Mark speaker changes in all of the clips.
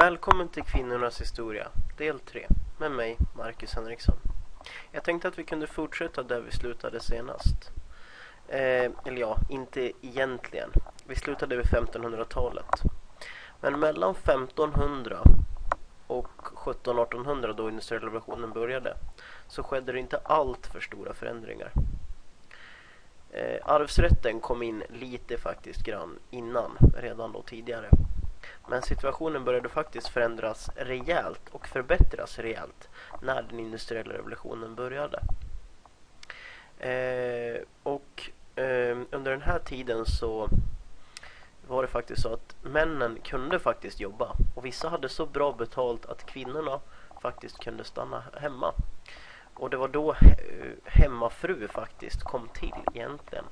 Speaker 1: Välkommen till Kvinnornas historia, del 3, med mig, Marcus Henriksson. Jag tänkte att vi kunde fortsätta där vi slutade senast. Eh, eller ja, inte egentligen. Vi slutade vid 1500-talet. Men mellan 1500 och 1700-1800 då industriella revolutionen började så skedde det inte allt för stora förändringar. Eh, arvsrätten kom in lite faktiskt grann innan, redan då tidigare. Men situationen började faktiskt förändras rejält och förbättras rejält när den industriella revolutionen började. Eh, och eh, under den här tiden så var det faktiskt så att männen kunde faktiskt jobba och vissa hade så bra betalt att kvinnorna faktiskt kunde stanna hemma. Och det var då eh, hemmafru faktiskt kom till egentligen.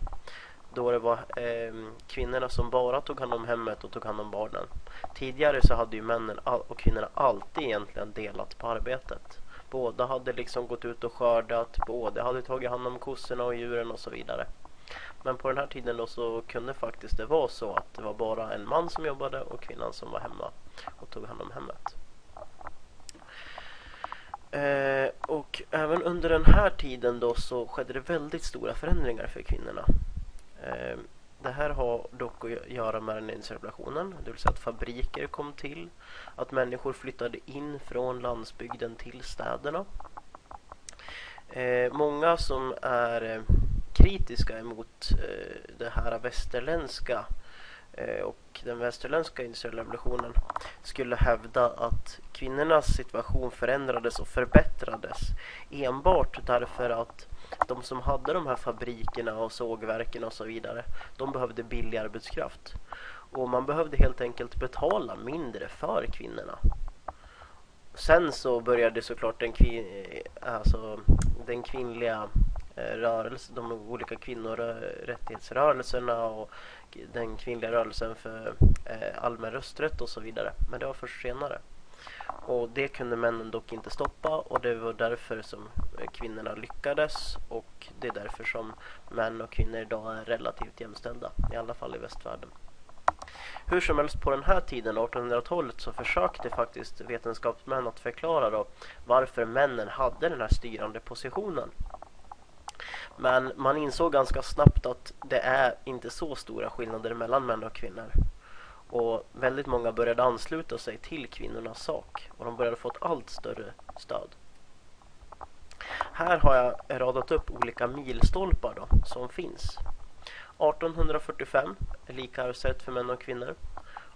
Speaker 1: Då det var eh, kvinnorna som bara tog hand om hemmet och tog hand om barnen. Tidigare så hade ju männen och kvinnorna alltid egentligen delat på arbetet. Båda hade liksom gått ut och skördat, båda hade tagit hand om kossorna och djuren och så vidare. Men på den här tiden då så kunde faktiskt det vara så att det var bara en man som jobbade och kvinnan som var hemma och tog hand om hemmet. Eh, och även under den här tiden då så skedde det väldigt stora förändringar för kvinnorna. Ehm, det här har dock att göra med den installationen, det vill säga att fabriker kom till, att människor flyttade in från landsbygden till städerna. Ehm, många som är ehm, kritiska emot eh, det här västerländska eh, och den västerländska industriella revolutionen skulle hävda att kvinnornas situation förändrades och förbättrades enbart därför att de som hade de här fabrikerna och sågverken och så vidare, de behövde billig arbetskraft. Och man behövde helt enkelt betala mindre för kvinnorna. Sen så började såklart den, kvin eh, alltså, den kvinnliga eh, rörelsen, de olika kvinnorättighetsrörelserna och den kvinnliga rörelsen för eh, allmän rösträtt och så vidare. Men det var först senare. Och det kunde männen dock inte stoppa och det var därför som eh, kvinnorna lyckades och det är därför som män och kvinnor idag är relativt jämställda, i alla fall i västvärlden. Hur som helst på den här tiden, 1800-talet, så försökte faktiskt vetenskapsmän att förklara då varför männen hade den här styrande positionen. Men man insåg ganska snabbt att det är inte så stora skillnader mellan män och kvinnor. Och väldigt många började ansluta sig till kvinnornas sak och de började få ett allt större stöd. Här har jag radat upp olika milstolpar då, som finns. 1845, lika arvsrätt för män och kvinnor.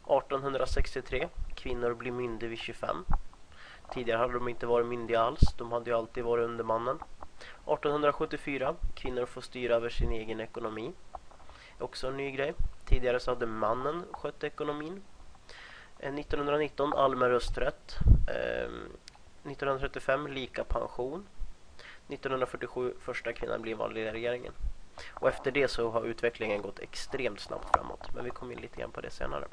Speaker 1: 1863, kvinnor blir myndiga vid 25. Tidigare hade de inte varit myndiga alls, de hade ju alltid varit under mannen. 1874, kvinnor får styra över sin egen ekonomi. Också en ny grej. Tidigare så hade mannen skött ekonomin. Eh, 1919 allmän rösträtt. Ehm, 1935 lika pension. 1947 första kvinnan blir vanlig i regeringen. Och efter det så har utvecklingen gått extremt snabbt framåt. Men vi kommer in lite grann på det senare.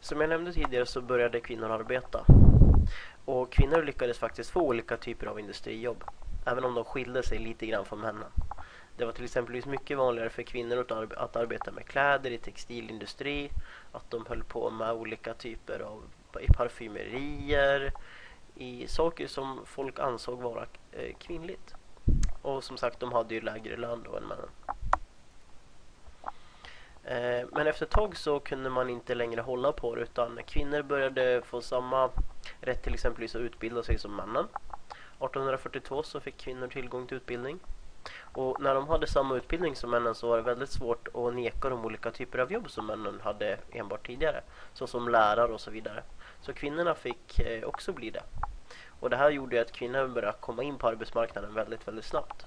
Speaker 1: Som jag nämnde tidigare så började kvinnor arbeta. Och kvinnor lyckades faktiskt få olika typer av industrijobb. Även om de skilde sig lite grann från männen. Det var till exempel mycket vanligare för kvinnor att, arbeta med kläder i textilindustri. Att de höll på med olika typer av i parfymerier. I saker som folk ansåg vara eh, kvinnligt. Och som sagt, de hade ju lägre lön då än männen. Eh, men efter ett tag så kunde man inte längre hålla på det utan kvinnor började få samma rätt till exempel att utbilda sig som männen. 1842 så fick kvinnor tillgång till utbildning. Och när de hade samma utbildning som männen så var det väldigt svårt att neka dem olika typer av jobb som männen hade enbart tidigare. Såsom lärare och så vidare. Så kvinnorna fick eh, också bli det. Och det här gjorde att kvinnor började komma in på arbetsmarknaden väldigt, väldigt snabbt.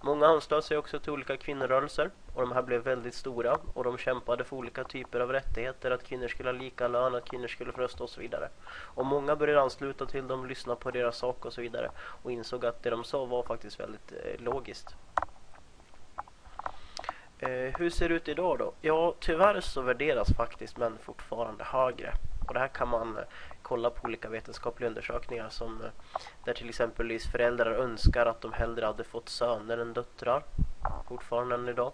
Speaker 1: Många anslöt sig också till olika kvinnorörelser och de här blev väldigt stora och de kämpade för olika typer av rättigheter, att kvinnor skulle ha lika lön, att kvinnor skulle få rösta och så vidare. Och många började ansluta till dem, lyssna på deras sak och så vidare och insåg att det de sa var faktiskt väldigt eh, logiskt. Eh, hur ser det ut idag då? Ja, tyvärr så värderas faktiskt män fortfarande högre. Och det här kan man eh, kolla på olika vetenskapliga undersökningar som eh, där till exempel föräldrar önskar att de hellre hade fått söner än döttrar fortfarande än idag.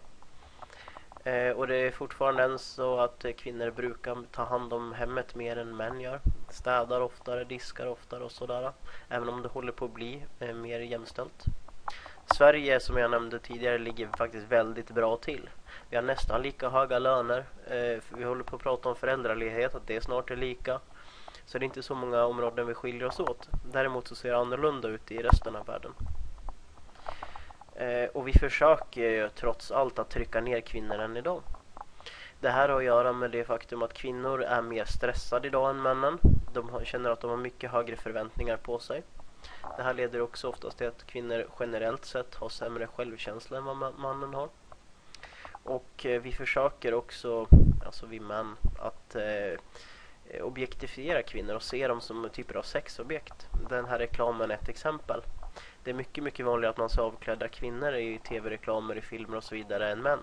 Speaker 1: Eh, och det är fortfarande än så att eh, kvinnor brukar ta hand om hemmet mer än män gör. Städar oftare, diskar oftare och sådär. Även om det håller på att bli eh, mer jämställt. Sverige som jag nämnde tidigare ligger faktiskt väldigt bra till. Vi har nästan lika höga löner. Eh, vi håller på att prata om föräldraledighet, att det snart är lika. Så det är inte så många områden vi skiljer oss åt. Däremot så ser det annorlunda ut i resten av världen. Eh, och vi försöker ju trots allt att trycka ner kvinnor än idag. Det här har att göra med det faktum att kvinnor är mer stressade idag än männen. De känner att de har mycket högre förväntningar på sig. Det här leder också oftast till att kvinnor generellt sett har sämre självkänsla än vad mannen har. Och eh, vi försöker också, alltså vi män, att eh, objektifiera kvinnor och se dem som typer av sexobjekt. Den här reklamen är ett exempel. Det är mycket, mycket vanligare att man ser avklädda kvinnor i tv-reklamer, i filmer och så vidare än män.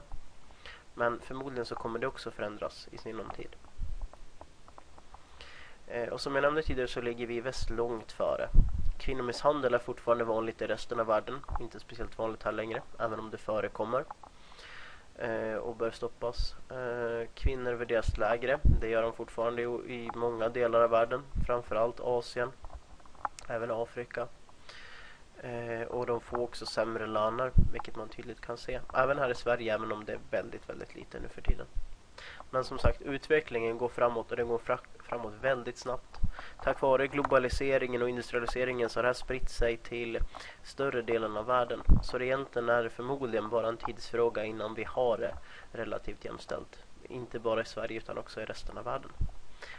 Speaker 1: Men förmodligen så kommer det också förändras i sinom tid. Eh, och som jag nämnde tidigare så ligger vi i väst långt före. Kvinnomisshandel är fortfarande vanligt i resten av världen. Inte speciellt vanligt här längre, även om det förekommer. Eh, och bör stoppas. Eh, kvinnor värderas lägre. Det gör de fortfarande i, i många delar av världen. Framförallt Asien. Även Afrika. Eh, och de får också sämre löner, vilket man tydligt kan se. Även här i Sverige, även om det är väldigt, väldigt lite nu för tiden. Men som sagt, utvecklingen går framåt och den går framåt väldigt snabbt. Tack vare globaliseringen och industrialiseringen så har det här spritt sig till större delen av världen. Så egentligen är det förmodligen bara en tidsfråga innan vi har det relativt jämställt. Inte bara i Sverige utan också i resten av världen.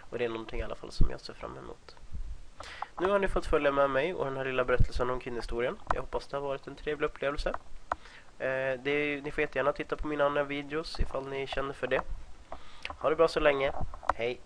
Speaker 1: Och det är någonting i alla fall som jag ser fram emot. Nu har ni fått följa med mig och den här lilla berättelsen om kvinnohistorien. Jag hoppas det har varit en trevlig upplevelse. Eh, det, ni får jättegärna titta på mina andra videos ifall ni känner för det. Ha det bra så länge. Hej!